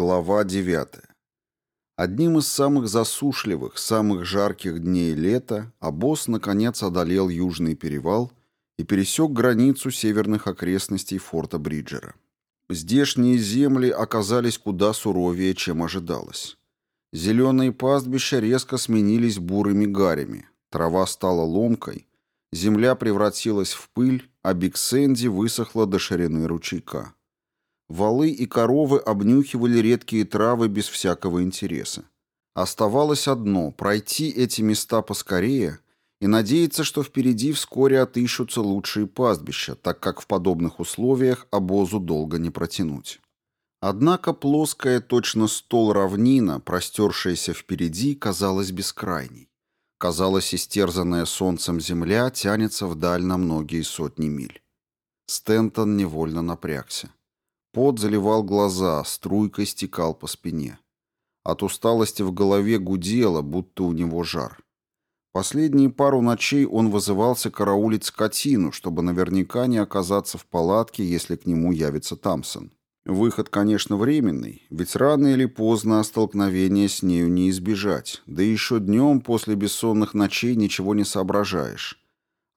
Глава 9. Одним из самых засушливых, самых жарких дней лета обоз наконец одолел Южный перевал и пересек границу северных окрестностей форта Бриджера. Здешние земли оказались куда суровее, чем ожидалось. Зеленые пастбища резко сменились бурыми гарями, трава стала ломкой, земля превратилась в пыль, а Биг-Сэнди высохла до ширины ручейка. Валы и коровы обнюхивали редкие травы без всякого интереса. Оставалось одно — пройти эти места поскорее и надеяться, что впереди вскоре отыщутся лучшие пастбища, так как в подобных условиях обозу долго не протянуть. Однако плоская, точно стол равнина, простершаяся впереди, казалась бескрайней. Казалось, истерзанная солнцем земля тянется вдаль на многие сотни миль. Стентон невольно напрягся. Пот заливал глаза, струйкой стекал по спине. От усталости в голове гудело, будто у него жар. Последние пару ночей он вызывался караулить скотину, чтобы наверняка не оказаться в палатке, если к нему явится Тамсон. Выход, конечно, временный, ведь рано или поздно столкновение с нею не избежать, да еще днем после бессонных ночей ничего не соображаешь.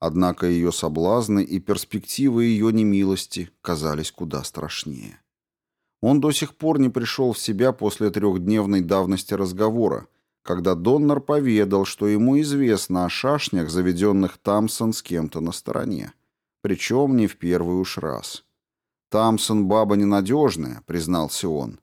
Однако ее соблазны и перспективы ее немилости казались куда страшнее. Он до сих пор не пришел в себя после трехдневной давности разговора, когда Доннер поведал, что ему известно о шашнях, заведенных Тамсон с кем-то на стороне. Причем не в первый уж раз. «Тамсон баба ненадежная», — признался он.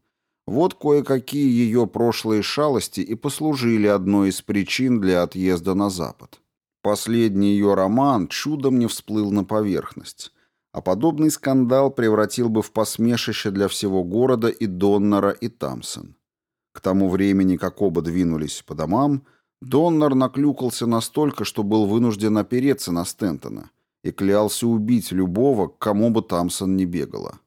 Вот кое-какие ее прошлые шалости и послужили одной из причин для отъезда на Запад. Последний ее роман чудом не всплыл на поверхность, а подобный скандал превратил бы в посмешище для всего города и Доннера, и Тамсон. К тому времени, как оба двинулись по домам, Доннер наклюкался настолько, что был вынужден опереться на Стентона и клялся убить любого, к кому бы Тамсон не бегала.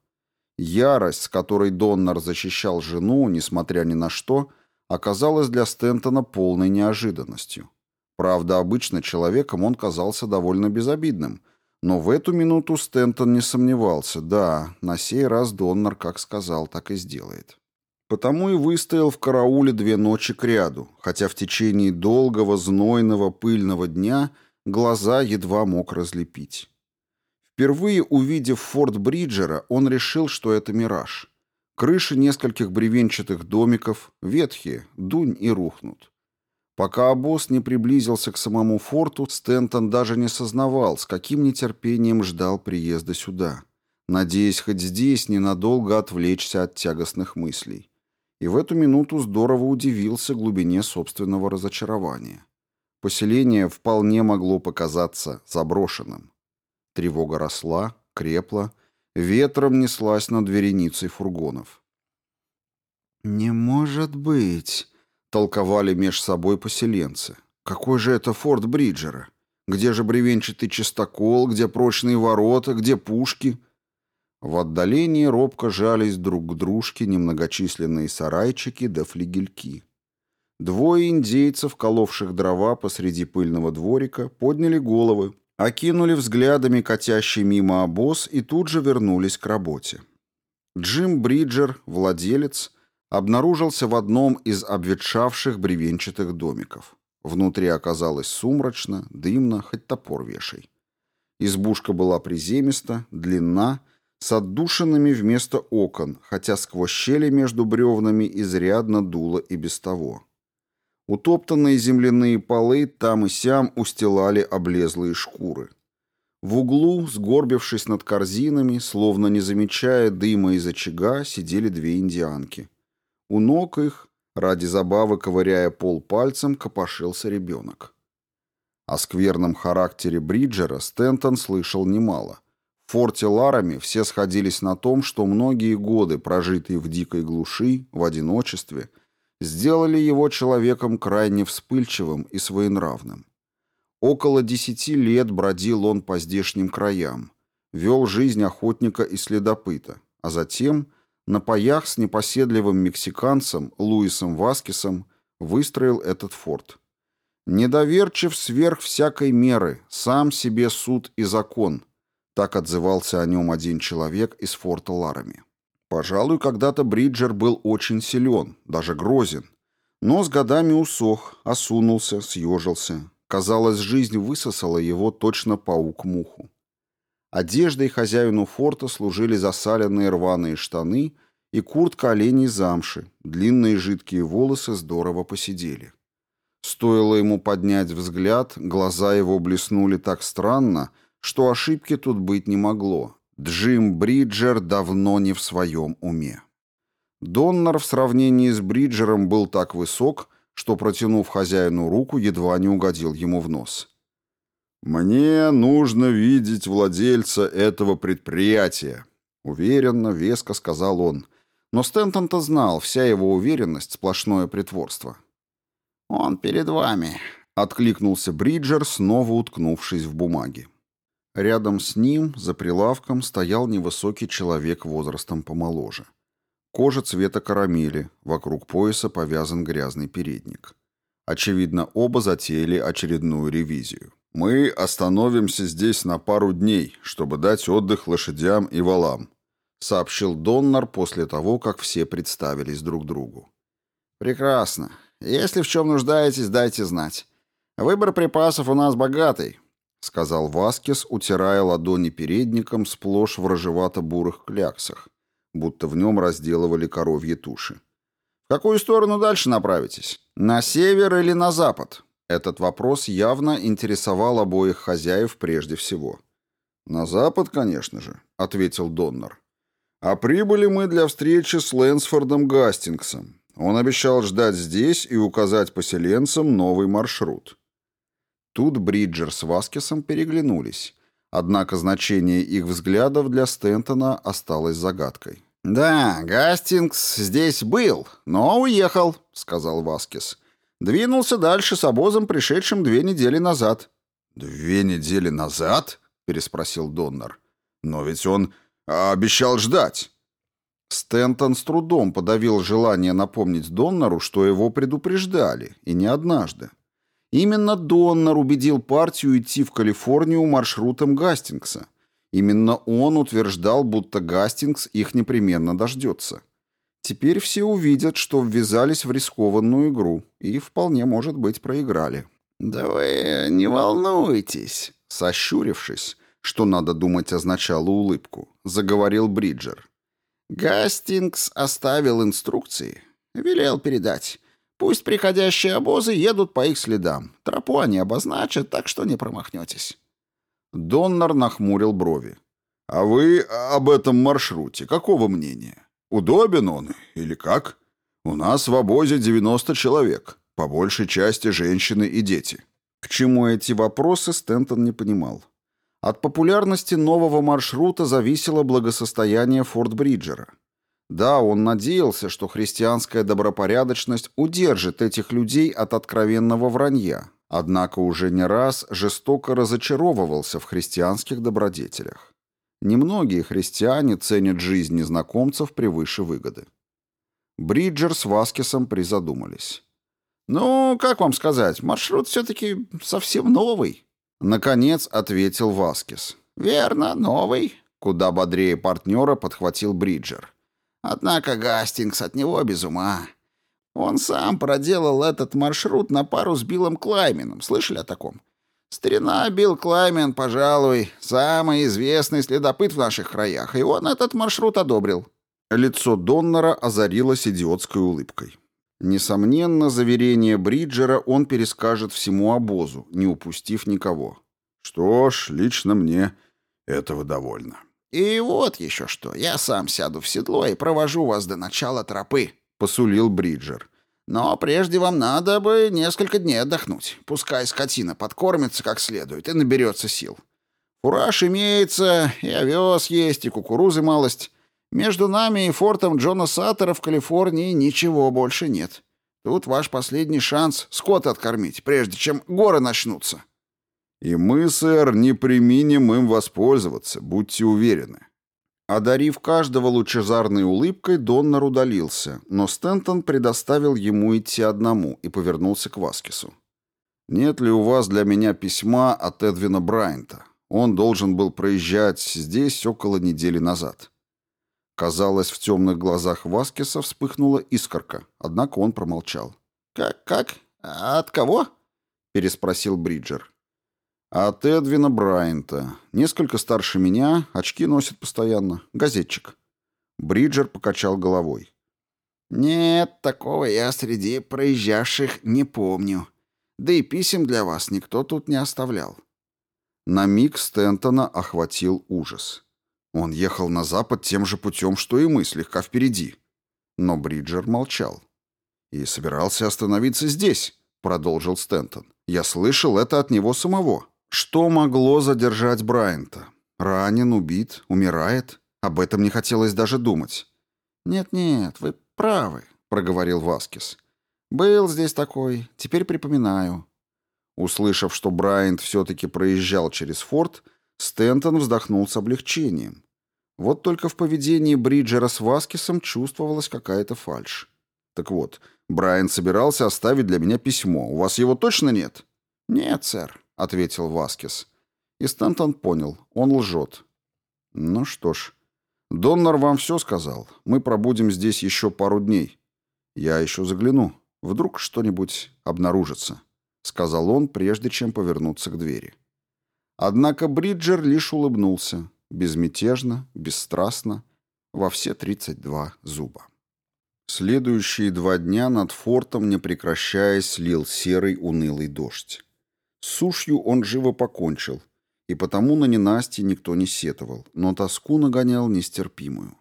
Ярость, с которой Доннер защищал жену, несмотря ни на что, оказалась для Стентона полной неожиданностью. Правда, обычно человеком он казался довольно безобидным, но в эту минуту Стентон не сомневался, да, на сей раз Доннер, как сказал, так и сделает. Потому и выстоял в карауле две ночи кряду, хотя в течение долгого, знойного, пыльного дня глаза едва мог разлепить. Впервые увидев форт Бриджера, он решил, что это мираж. Крыши нескольких бревенчатых домиков, ветхие, дунь и рухнут. Пока обоз не приблизился к самому форту, Стентон даже не сознавал, с каким нетерпением ждал приезда сюда, надеясь хоть здесь ненадолго отвлечься от тягостных мыслей. И в эту минуту здорово удивился глубине собственного разочарования. Поселение вполне могло показаться заброшенным. Тревога росла, крепла, ветром неслась над вереницей фургонов. «Не может быть!» Толковали меж собой поселенцы. Какой же это форт Бриджера? Где же бревенчатый чистокол, где прочные ворота, где пушки? В отдалении робко жались друг к дружке немногочисленные сарайчики да флигельки. Двое индейцев, коловших дрова посреди пыльного дворика, подняли головы, окинули взглядами катящий мимо обоз и тут же вернулись к работе. Джим Бриджер, владелец, обнаружился в одном из обветшавших бревенчатых домиков. Внутри оказалось сумрачно, дымно, хоть топор вешай. Избушка была приземиста, длинна, с отдушинами вместо окон, хотя сквозь щели между бревнами изрядно дуло и без того. Утоптанные земляные полы там и сям устилали облезлые шкуры. В углу, сгорбившись над корзинами, словно не замечая дыма из очага, сидели две индианки. У ног их, ради забавы ковыряя пол пальцем, копошился ребенок. О скверном характере Бриджера Стентон слышал немало. В форте Ларами все сходились на том, что многие годы, прожитые в дикой глуши, в одиночестве, сделали его человеком крайне вспыльчивым и своенравным. Около десяти лет бродил он по здешним краям, вел жизнь охотника и следопыта, а затем – на паях с непоседливым мексиканцем Луисом Васкисом выстроил этот форт. «Недоверчив сверх всякой меры, сам себе суд и закон», так отзывался о нем один человек из форта Ларами. Пожалуй, когда-то Бриджер был очень силен, даже грозен. Но с годами усох, осунулся, съежился. Казалось, жизнь высосала его точно паук муху. Одеждой хозяину форта служили засаленные рваные штаны и куртка оленей замши, длинные жидкие волосы здорово посидели. Стоило ему поднять взгляд, глаза его блеснули так странно, что ошибки тут быть не могло. Джим Бриджер давно не в своем уме. Доннер в сравнении с Бриджером был так высок, что, протянув хозяину руку, едва не угодил ему в нос. «Мне нужно видеть владельца этого предприятия», — уверенно, веско сказал он. Но Стентон-то знал, вся его уверенность — сплошное притворство. «Он перед вами», — откликнулся Бриджер, снова уткнувшись в бумаги. Рядом с ним, за прилавком, стоял невысокий человек возрастом помоложе. Кожа цвета карамели, вокруг пояса повязан грязный передник. Очевидно, оба затеяли очередную ревизию. «Мы остановимся здесь на пару дней, чтобы дать отдых лошадям и валам», сообщил Доннар после того, как все представились друг другу. «Прекрасно. Если в чем нуждаетесь, дайте знать. Выбор припасов у нас богатый», — сказал Васкис, утирая ладони передником сплошь в рыжевато-бурых кляксах, будто в нем разделывали коровьи туши. «В какую сторону дальше направитесь? На север или на запад?» Этот вопрос явно интересовал обоих хозяев прежде всего. «На запад, конечно же», — ответил Доннер. «А прибыли мы для встречи с Лэнсфордом Гастингсом. Он обещал ждать здесь и указать поселенцам новый маршрут. Тут Бриджер с Васкесом переглянулись. Однако значение их взглядов для Стентона осталось загадкой. «Да, Гастингс здесь был, но уехал», — сказал Васкес. «Двинулся дальше с обозом, пришедшим две недели назад». «Две недели назад?» — переспросил Доннер. «Но ведь он обещал ждать». Стентон с трудом подавил желание напомнить Доннеру, что его предупреждали, и не однажды. Именно Доннер убедил партию идти в Калифорнию маршрутом Гастингса. Именно он утверждал, будто Гастингс их непременно дождется. Теперь все увидят, что ввязались в рискованную игру и, вполне может быть, проиграли. «Да вы не волнуйтесь», — сощурившись, что, надо думать, означало улыбку, заговорил Бриджер. Гастингс оставил инструкции. Велел передать. Пусть приходящие обозы едут по их следам. Тропу они обозначат, так что не промахнетесь. Доннер нахмурил брови. «А вы об этом маршруте какого мнения? Удобен он или как? У нас в обозе 90 человек, по большей части женщины и дети». К чему эти вопросы, Стентон не понимал. От популярности нового маршрута зависело благосостояние Форт Бриджера. Да, он надеялся, что христианская добропорядочность удержит этих людей от откровенного вранья, однако уже не раз жестоко разочаровывался в христианских добродетелях. Немногие христиане ценят жизнь незнакомцев превыше выгоды. Бриджер с Васкисом призадумались. «Ну, как вам сказать, маршрут все-таки совсем новый», Наконец ответил Васкис. «Верно, новый», — куда бодрее партнера подхватил Бриджер. «Однако Гастингс от него без ума. Он сам проделал этот маршрут на пару с Биллом Клайменом. Слышали о таком? Старина Билл Клаймен, пожалуй, самый известный следопыт в наших краях, и он этот маршрут одобрил». Лицо Доннера озарилось идиотской улыбкой. Несомненно, заверение Бриджера он перескажет всему обозу, не упустив никого. Что ж, лично мне этого довольно. И вот еще что. Я сам сяду в седло и провожу вас до начала тропы, посулил Бриджер. Но прежде вам надо бы несколько дней отдохнуть. Пускай скотина подкормится как следует и наберется сил. Фураж имеется, и овес есть, и кукурузы малость. Между нами и фортом Джона Саттера в Калифорнии ничего больше нет. Тут ваш последний шанс скот откормить, прежде чем горы начнутся». «И мы, сэр, не применим им воспользоваться, будьте уверены». Одарив каждого лучезарной улыбкой, Доннер удалился, но Стентон предоставил ему идти одному и повернулся к Васкису. «Нет ли у вас для меня письма от Эдвина Брайанта? Он должен был проезжать здесь около недели назад». Казалось, в темных глазах Васкиса вспыхнула искорка, однако он промолчал. «Как? Как? А от кого?» — переспросил Бриджер. «От Эдвина Брайанта. Несколько старше меня, очки носит постоянно. Газетчик». Бриджер покачал головой. «Нет, такого я среди проезжавших не помню. Да и писем для вас никто тут не оставлял». На миг Стентона охватил ужас. Он ехал на запад тем же путем, что и мы, слегка впереди. Но Бриджер молчал. «И собирался остановиться здесь», — продолжил Стентон. «Я слышал это от него самого. Что могло задержать Брайанта? Ранен, убит, умирает? Об этом не хотелось даже думать». «Нет-нет, вы правы», — проговорил Васкис. «Был здесь такой, теперь припоминаю». Услышав, что Брайант все-таки проезжал через форт, Стентон вздохнул с облегчением. Вот только в поведении Бриджера с Васкисом чувствовалась какая-то фальшь. Так вот, Брайан собирался оставить для меня письмо. У вас его точно нет? Нет, сэр, ответил Васкис. И Стентон понял, он лжет. Ну что ж, Доннер вам все сказал. Мы пробудем здесь еще пару дней. Я еще загляну. Вдруг что-нибудь обнаружится, сказал он, прежде чем повернуться к двери. Однако Бриджер лишь улыбнулся, безмятежно, бесстрастно, во все 32 зуба. Следующие два дня над фортом, не прекращаясь, лил серый унылый дождь. С сушью он живо покончил, и потому на ненастье никто не сетовал, но тоску нагонял нестерпимую.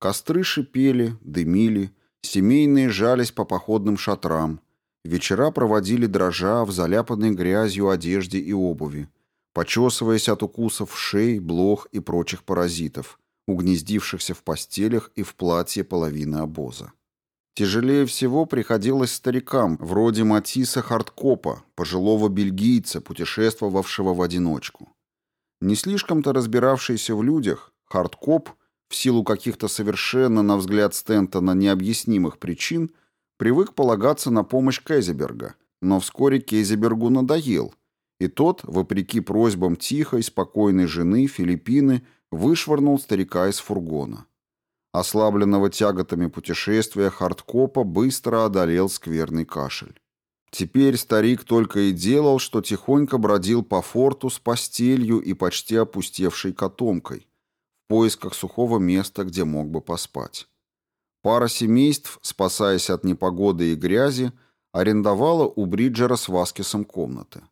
Костры шипели, дымили, семейные жались по походным шатрам, вечера проводили дрожа в заляпанной грязью одежде и обуви, почесываясь от укусов шей, блох и прочих паразитов, угнездившихся в постелях и в платье половины обоза. Тяжелее всего приходилось старикам, вроде Матиса Хардкопа, пожилого бельгийца, путешествовавшего в одиночку. Не слишком-то разбиравшийся в людях, Хардкоп, в силу каких-то совершенно, на взгляд Стентона, необъяснимых причин, привык полагаться на помощь Кезеберга, но вскоре Кезебергу надоел – и тот, вопреки просьбам тихой, спокойной жены Филиппины, вышвырнул старика из фургона. Ослабленного тяготами путешествия Хардкопа быстро одолел скверный кашель. Теперь старик только и делал, что тихонько бродил по форту с постелью и почти опустевшей котомкой, в поисках сухого места, где мог бы поспать. Пара семейств, спасаясь от непогоды и грязи, арендовала у Бриджера с Васкисом комнаты.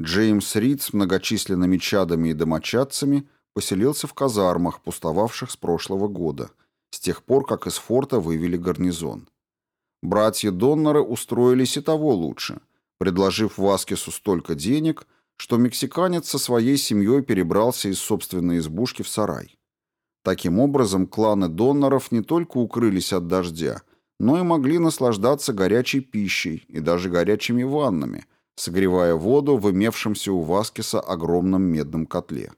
Джеймс Рид с многочисленными чадами и домочадцами поселился в казармах, пустовавших с прошлого года, с тех пор, как из форта вывели гарнизон. Братья Доннеры устроились и того лучше, предложив Васкесу столько денег, что мексиканец со своей семьей перебрался из собственной избушки в сарай. Таким образом, кланы Доннеров не только укрылись от дождя, но и могли наслаждаться горячей пищей и даже горячими ваннами – согревая воду в имевшемся у Васкиса огромном медном котле.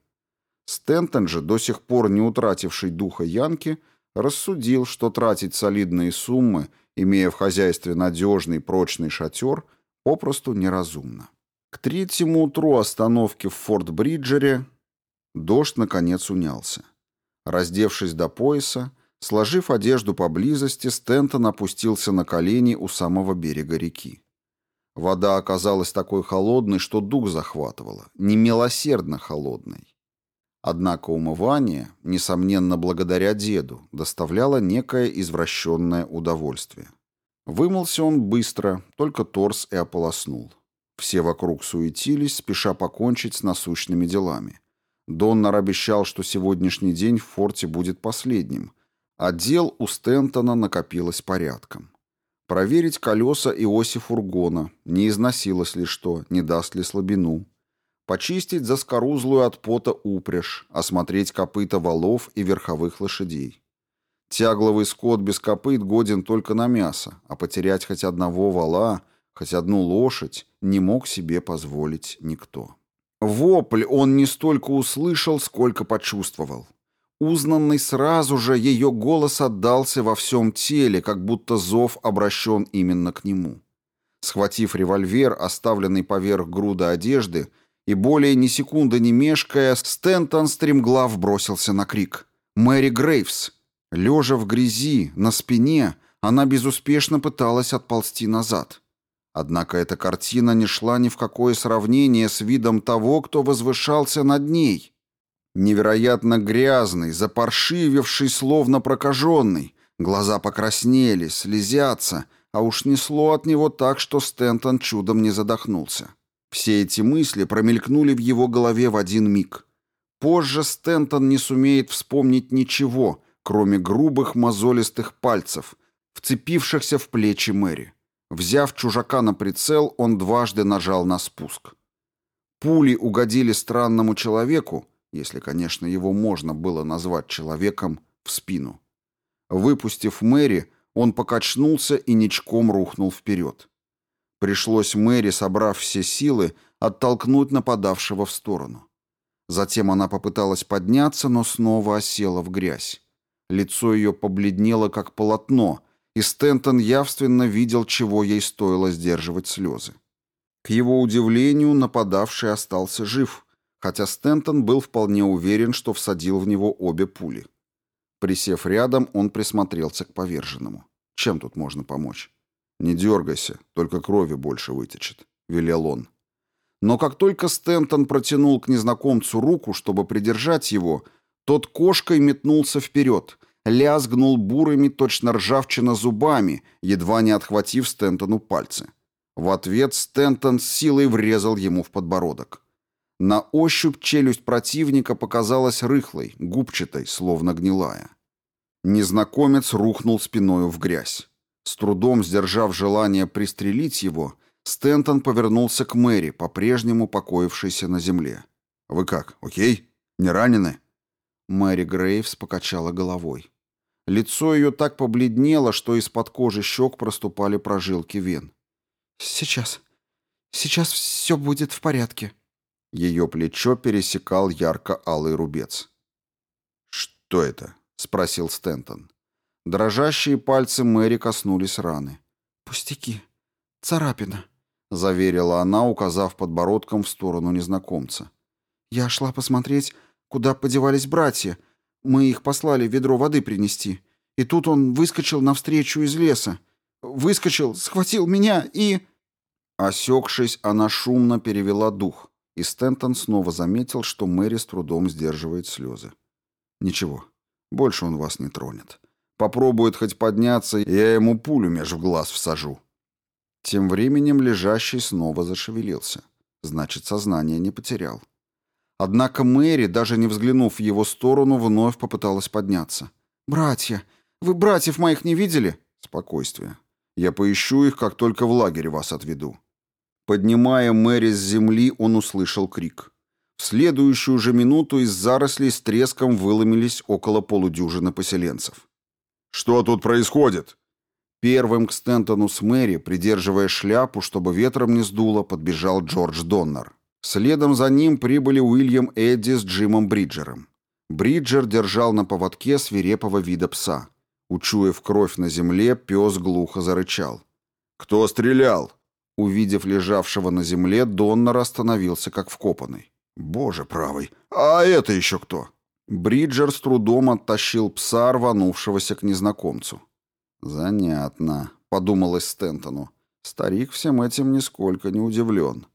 Стентон же, до сих пор не утративший духа Янки, рассудил, что тратить солидные суммы, имея в хозяйстве надежный прочный шатер, попросту неразумно. К третьему утру остановки в Форт-Бриджере дождь наконец унялся. Раздевшись до пояса, сложив одежду поблизости, Стентон опустился на колени у самого берега реки. Вода оказалась такой холодной, что дух захватывала, немилосердно холодной. Однако умывание, несомненно благодаря деду, доставляло некое извращенное удовольствие. Вымылся он быстро, только торс и ополоснул. Все вокруг суетились, спеша покончить с насущными делами. Доннер обещал, что сегодняшний день в форте будет последним, а дел у Стентона накопилось порядком. Проверить колеса и оси фургона, не износилось ли что, не даст ли слабину. Почистить заскорузлую от пота упряжь, осмотреть копыта валов и верховых лошадей. Тягловый скот без копыт годен только на мясо, а потерять хоть одного вала, хоть одну лошадь не мог себе позволить никто. Вопль он не столько услышал, сколько почувствовал. Узнанный сразу же ее голос отдался во всем теле, как будто зов обращен именно к нему. Схватив револьвер, оставленный поверх груда одежды, и более ни секунды не мешкая, Стентон стремглав бросился на крик. «Мэри Грейвс!» Лежа в грязи, на спине, она безуспешно пыталась отползти назад. Однако эта картина не шла ни в какое сравнение с видом того, кто возвышался над ней. Невероятно грязный, запаршивевший, словно прокаженный. Глаза покраснели, слезятся, а уж несло от него так, что Стентон чудом не задохнулся. Все эти мысли промелькнули в его голове в один миг. Позже Стентон не сумеет вспомнить ничего, кроме грубых мозолистых пальцев, вцепившихся в плечи Мэри. Взяв чужака на прицел, он дважды нажал на спуск. Пули угодили странному человеку, если, конечно, его можно было назвать человеком, в спину. Выпустив Мэри, он покачнулся и ничком рухнул вперед. Пришлось Мэри, собрав все силы, оттолкнуть нападавшего в сторону. Затем она попыталась подняться, но снова осела в грязь. Лицо ее побледнело, как полотно, и Стентон явственно видел, чего ей стоило сдерживать слезы. К его удивлению, нападавший остался жив, хотя Стентон был вполне уверен, что всадил в него обе пули. Присев рядом, он присмотрелся к поверженному. Чем тут можно помочь? «Не дергайся, только крови больше вытечет», — велел он. Но как только Стентон протянул к незнакомцу руку, чтобы придержать его, тот кошкой метнулся вперед, лязгнул бурыми, точно ржавчина зубами, едва не отхватив Стентону пальцы. В ответ Стентон с силой врезал ему в подбородок. На ощупь челюсть противника показалась рыхлой, губчатой, словно гнилая. Незнакомец рухнул спиною в грязь. С трудом сдержав желание пристрелить его, Стентон повернулся к Мэри, по-прежнему покоившейся на земле. «Вы как, окей? Не ранены?» Мэри Грейвс покачала головой. Лицо ее так побледнело, что из-под кожи щек проступали прожилки вен. «Сейчас. Сейчас все будет в порядке», ее плечо пересекал ярко-алый рубец. «Что это?» — спросил Стентон. Дрожащие пальцы Мэри коснулись раны. «Пустяки. Царапина», — заверила она, указав подбородком в сторону незнакомца. «Я шла посмотреть, куда подевались братья. Мы их послали ведро воды принести. И тут он выскочил навстречу из леса. Выскочил, схватил меня и...» Осекшись, она шумно перевела дух и Стентон снова заметил, что Мэри с трудом сдерживает слезы. «Ничего, больше он вас не тронет. Попробует хоть подняться, я ему пулю меж в глаз всажу». Тем временем лежащий снова зашевелился. Значит, сознание не потерял. Однако Мэри, даже не взглянув в его сторону, вновь попыталась подняться. «Братья! Вы братьев моих не видели?» «Спокойствие. Я поищу их, как только в лагерь вас отведу». Поднимая Мэри с земли, он услышал крик. В следующую же минуту из зарослей с треском выломились около полудюжины поселенцев. «Что тут происходит?» Первым к Стентону с Мэри, придерживая шляпу, чтобы ветром не сдуло, подбежал Джордж Доннер. Следом за ним прибыли Уильям Эдди с Джимом Бриджером. Бриджер держал на поводке свирепого вида пса. Учуяв кровь на земле, пес глухо зарычал. «Кто стрелял?» Увидев лежавшего на земле, Доннер остановился как вкопанный. «Боже правый! А это еще кто?» Бриджер с трудом оттащил пса, рванувшегося к незнакомцу. «Занятно», — подумалось Стентону. Старик всем этим нисколько не удивлен.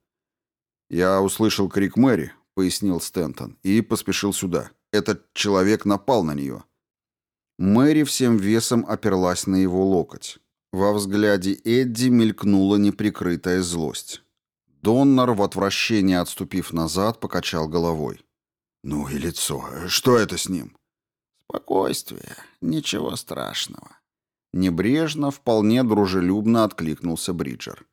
«Я услышал крик Мэри», — пояснил Стентон, — «и поспешил сюда. Этот человек напал на нее». Мэри всем весом оперлась на его локоть. Во взгляде Эдди мелькнула неприкрытая злость. Доннер, в отвращении отступив назад, покачал головой. «Ну и лицо. Что это с ним?» «Спокойствие. Ничего страшного». Небрежно, вполне дружелюбно откликнулся Бриджер.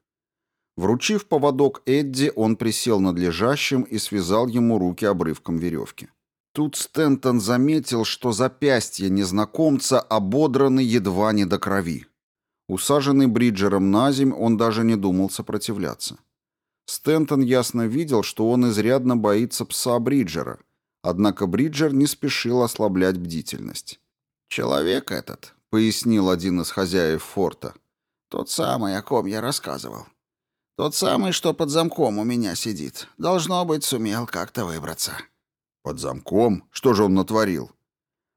Вручив поводок Эдди, он присел над лежащим и связал ему руки обрывком веревки. Тут Стентон заметил, что запястья незнакомца ободраны едва не до крови. Усаженный Бриджером на земь, он даже не думал сопротивляться. Стентон ясно видел, что он изрядно боится пса Бриджера, однако Бриджер не спешил ослаблять бдительность. «Человек этот», — пояснил один из хозяев форта, — «тот самый, о ком я рассказывал. Тот самый, что под замком у меня сидит. Должно быть, сумел как-то выбраться». «Под замком? Что же он натворил?»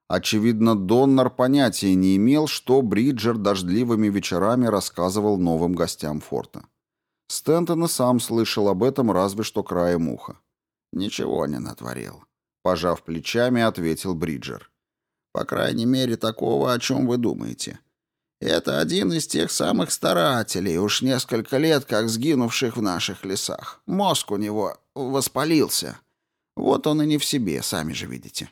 Очевидно, Доннер понятия не имел, что Бриджер дождливыми вечерами рассказывал новым гостям форта. Стентон и сам слышал об этом разве что краем уха. «Ничего не натворил», — пожав плечами, ответил Бриджер. «По крайней мере, такого, о чем вы думаете. Это один из тех самых старателей, уж несколько лет как сгинувших в наших лесах. Мозг у него воспалился. Вот он и не в себе, сами же видите.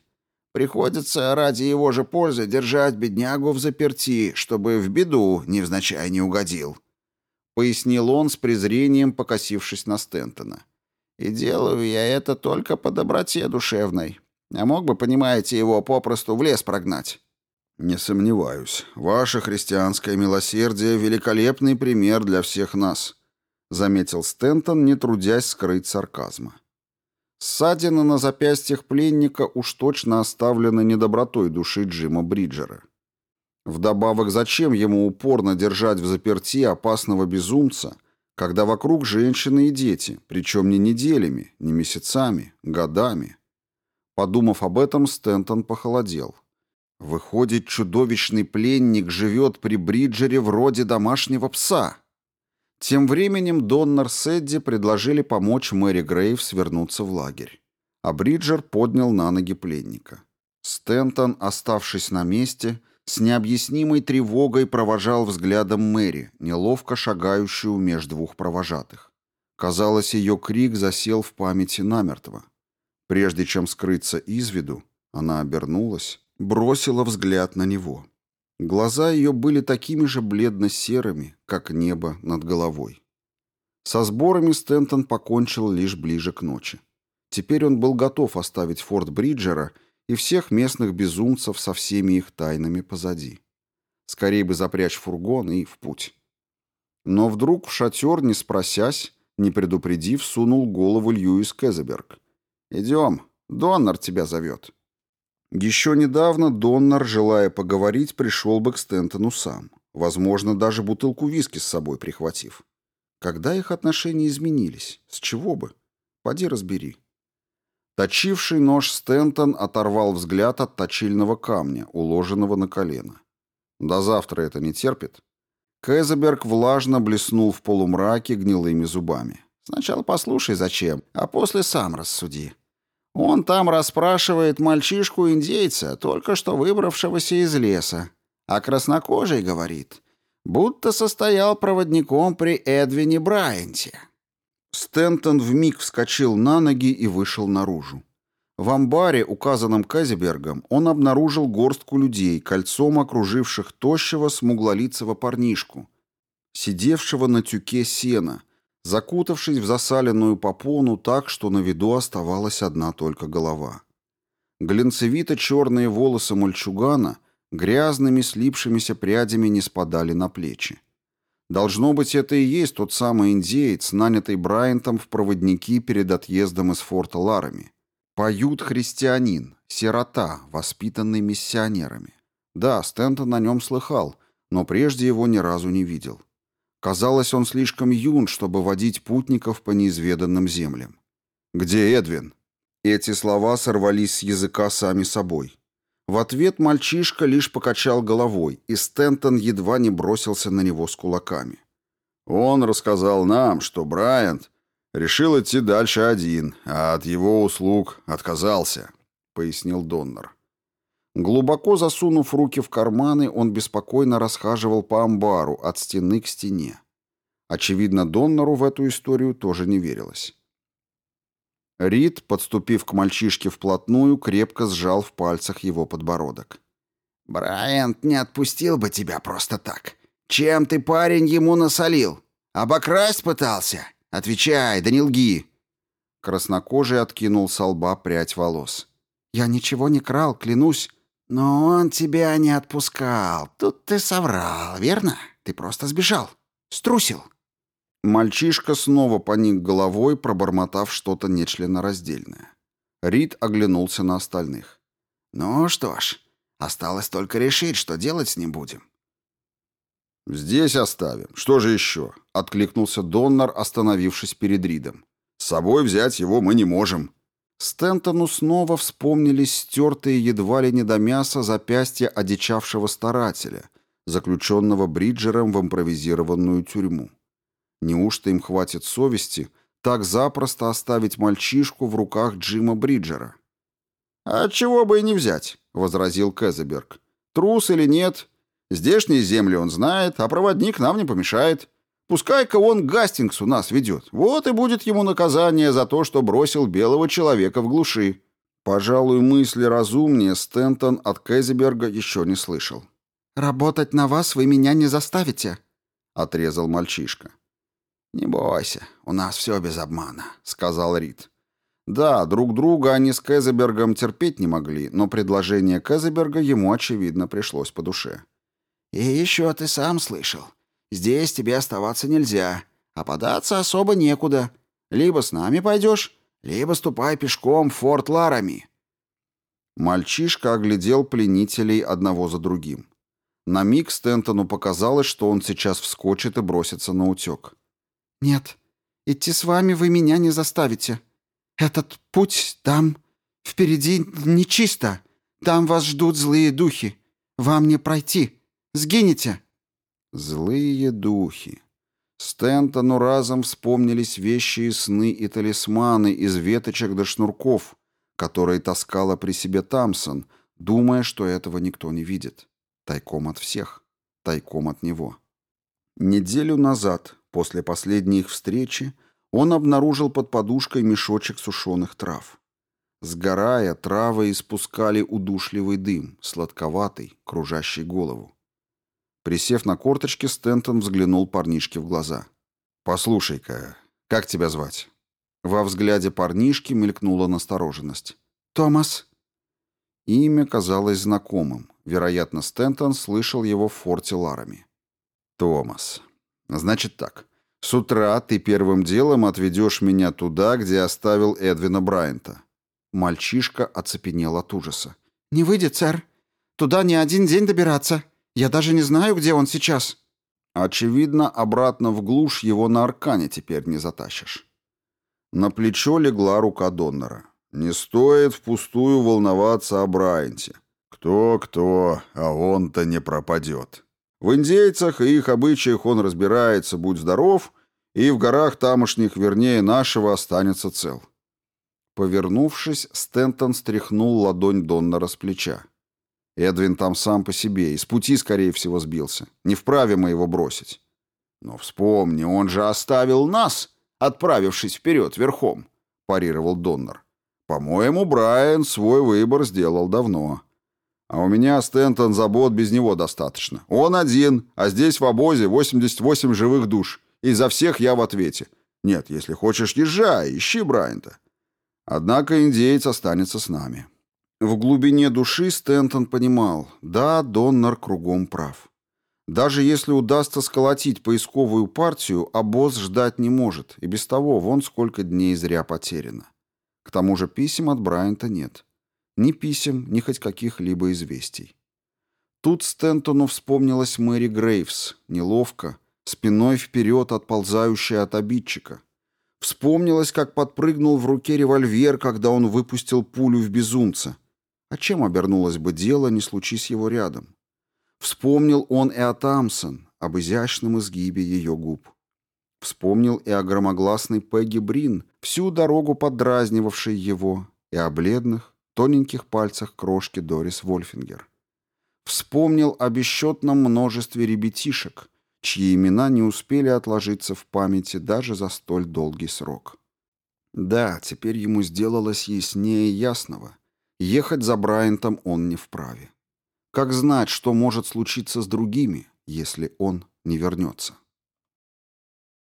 Приходится ради его же пользы держать беднягу в заперти, чтобы в беду невзначай не угодил. Пояснил он с презрением, покосившись на Стентона. И делаю я это только по доброте душевной. А мог бы, понимаете, его попросту в лес прогнать. Не сомневаюсь. Ваше христианское милосердие — великолепный пример для всех нас, заметил Стентон, не трудясь скрыть сарказма. Ссадины на запястьях пленника уж точно оставлены недобротой души Джима Бриджера. Вдобавок, зачем ему упорно держать в заперти опасного безумца, когда вокруг женщины и дети, причем не неделями, не месяцами, годами? Подумав об этом, Стентон похолодел. Выходит, чудовищный пленник живет при Бриджере вроде домашнего пса. Тем временем Доннер с Эдди предложили помочь Мэри Грейвс вернуться в лагерь. А Бриджер поднял на ноги пленника. Стентон, оставшись на месте, с необъяснимой тревогой провожал взглядом Мэри, неловко шагающую меж двух провожатых. Казалось, ее крик засел в памяти намертво. Прежде чем скрыться из виду, она обернулась, бросила взгляд на него. Глаза ее были такими же бледно-серыми, как небо над головой. Со сборами Стентон покончил лишь ближе к ночи. Теперь он был готов оставить форт Бриджера и всех местных безумцев со всеми их тайнами позади. Скорее бы запрячь фургон и в путь. Но вдруг в шатер, не спросясь, не предупредив, сунул голову Льюис Кезеберг. «Идем, Доннер тебя зовет». Еще недавно Доннер, желая поговорить, пришел бы к Стентону сам. Возможно, даже бутылку виски с собой прихватив. Когда их отношения изменились? С чего бы? Поди разбери. Точивший нож Стентон оторвал взгляд от точильного камня, уложенного на колено. До завтра это не терпит. Кэзеберг влажно блеснул в полумраке гнилыми зубами. «Сначала послушай, зачем, а после сам рассуди. Он там расспрашивает мальчишку-индейца, только что выбравшегося из леса. А краснокожий говорит, будто состоял проводником при Эдвине Брайанте. Стентон вмиг вскочил на ноги и вышел наружу. В амбаре, указанном Казибергом, он обнаружил горстку людей, кольцом окруживших тощего смуглолицего парнишку, сидевшего на тюке сена — закутавшись в засаленную попону так, что на виду оставалась одна только голова. Глинцевито-черные волосы мальчугана грязными слипшимися прядями не спадали на плечи. Должно быть, это и есть тот самый индеец, нанятый Брайантом в проводники перед отъездом из форта Ларами. Поют христианин, сирота, воспитанный миссионерами. Да, Стентон на нем слыхал, но прежде его ни разу не видел. Казалось, он слишком юн, чтобы водить путников по неизведанным землям. «Где Эдвин?» Эти слова сорвались с языка сами собой. В ответ мальчишка лишь покачал головой, и Стентон едва не бросился на него с кулаками. Он рассказал нам, что Брайант решил идти дальше один, а от его услуг отказался, пояснил Доннер. Глубоко засунув руки в карманы, он беспокойно расхаживал по амбару от стены к стене. Очевидно, Доннеру в эту историю тоже не верилось. Рид, подступив к мальчишке вплотную, крепко сжал в пальцах его подбородок. «Брайант не отпустил бы тебя просто так. Чем ты, парень, ему насолил? Обокрасть пытался? Отвечай, да не лги!» Краснокожий откинул с лба прядь волос. «Я ничего не крал, клянусь. Но он тебя не отпускал. Тут ты соврал, верно? Ты просто сбежал. Струсил. Мальчишка снова поник головой, пробормотав что-то нечленораздельное. Рид оглянулся на остальных. «Ну что ж, осталось только решить, что делать с ним будем». «Здесь оставим. Что же еще?» — откликнулся Доннер, остановившись перед Ридом. «С собой взять его мы не можем». Стентону снова вспомнились стертые едва ли не до мяса запястья одичавшего старателя, заключенного Бриджером в импровизированную тюрьму. Неужто им хватит совести так запросто оставить мальчишку в руках Джима Бриджера? «А чего бы и не взять», — возразил Кезеберг. «Трус или нет, здешние земли он знает, а проводник нам не помешает. Пускай-ка он Гастингсу нас ведет. Вот и будет ему наказание за то, что бросил белого человека в глуши». Пожалуй, мысли разумнее Стентон от Кезеберга еще не слышал. «Работать на вас вы меня не заставите», — отрезал мальчишка. «Не бойся, у нас все без обмана», — сказал Рид. Да, друг друга они с Кезебергом терпеть не могли, но предложение Кезеберга ему, очевидно, пришлось по душе. «И еще ты сам слышал. Здесь тебе оставаться нельзя, а податься особо некуда. Либо с нами пойдешь, либо ступай пешком в форт Ларами». Мальчишка оглядел пленителей одного за другим. На миг Стентону показалось, что он сейчас вскочит и бросится на утек. «Нет, идти с вами вы меня не заставите. Этот путь там, впереди, нечисто. Там вас ждут злые духи. Вам не пройти. Сгинете». Злые духи. Стентону разом вспомнились вещи и сны и талисманы из веточек до шнурков, которые таскала при себе Тамсон, думая, что этого никто не видит. Тайком от всех. Тайком от него. Неделю назад, После последней их встречи он обнаружил под подушкой мешочек сушеных трав. Сгорая, травы испускали удушливый дым, сладковатый, кружащий голову. Присев на корточки, Стентон взглянул парнишке в глаза. «Послушай-ка, как тебя звать?» Во взгляде парнишки мелькнула настороженность. «Томас». Имя казалось знакомым. Вероятно, Стентон слышал его в форте Ларами. «Томас. Значит так. С утра ты первым делом отведешь меня туда, где оставил Эдвина Брайанта. Мальчишка оцепенел от ужаса. «Не выйдет, сэр. Туда не один день добираться. Я даже не знаю, где он сейчас». Очевидно, обратно в глушь его на аркане теперь не затащишь. На плечо легла рука Доннера. Не стоит впустую волноваться о Брайанте. Кто-кто, а он-то не пропадет. В индейцах и их обычаях он разбирается, будь здоров, и в горах тамошних, вернее нашего, останется цел. Повернувшись, Стентон стряхнул ладонь Доннера с плеча. Эдвин там сам по себе, из пути, скорее всего, сбился. Не вправе мы его бросить. Но вспомни, он же оставил нас, отправившись вперед верхом, парировал Доннер. По-моему, Брайан свой выбор сделал давно. А у меня, Стентон, забот без него достаточно. Он один, а здесь в обозе 88 живых душ. И за всех я в ответе. Нет, если хочешь, езжай, ищи Брайанта. Однако индеец останется с нами. В глубине души Стентон понимал, да, Доннер кругом прав. Даже если удастся сколотить поисковую партию, обоз ждать не может, и без того вон сколько дней зря потеряно. К тому же писем от Брайанта нет. Ни писем, ни хоть каких-либо известий. Тут Стентону вспомнилась Мэри Грейвс, неловко, спиной вперед отползающая от обидчика. Вспомнилось, как подпрыгнул в руке револьвер, когда он выпустил пулю в безумца. А чем обернулось бы дело, не случись его рядом? Вспомнил он и о Тамсон, об изящном изгибе ее губ. Вспомнил и о громогласной Пегги Брин, всю дорогу поддразнивавшей его, и о бледных, тоненьких пальцах крошки Дорис Вольфингер. Вспомнил о бесчетном множестве ребятишек, чьи имена не успели отложиться в памяти даже за столь долгий срок. Да, теперь ему сделалось яснее ясного. Ехать за Брайантом он не вправе. Как знать, что может случиться с другими, если он не вернется?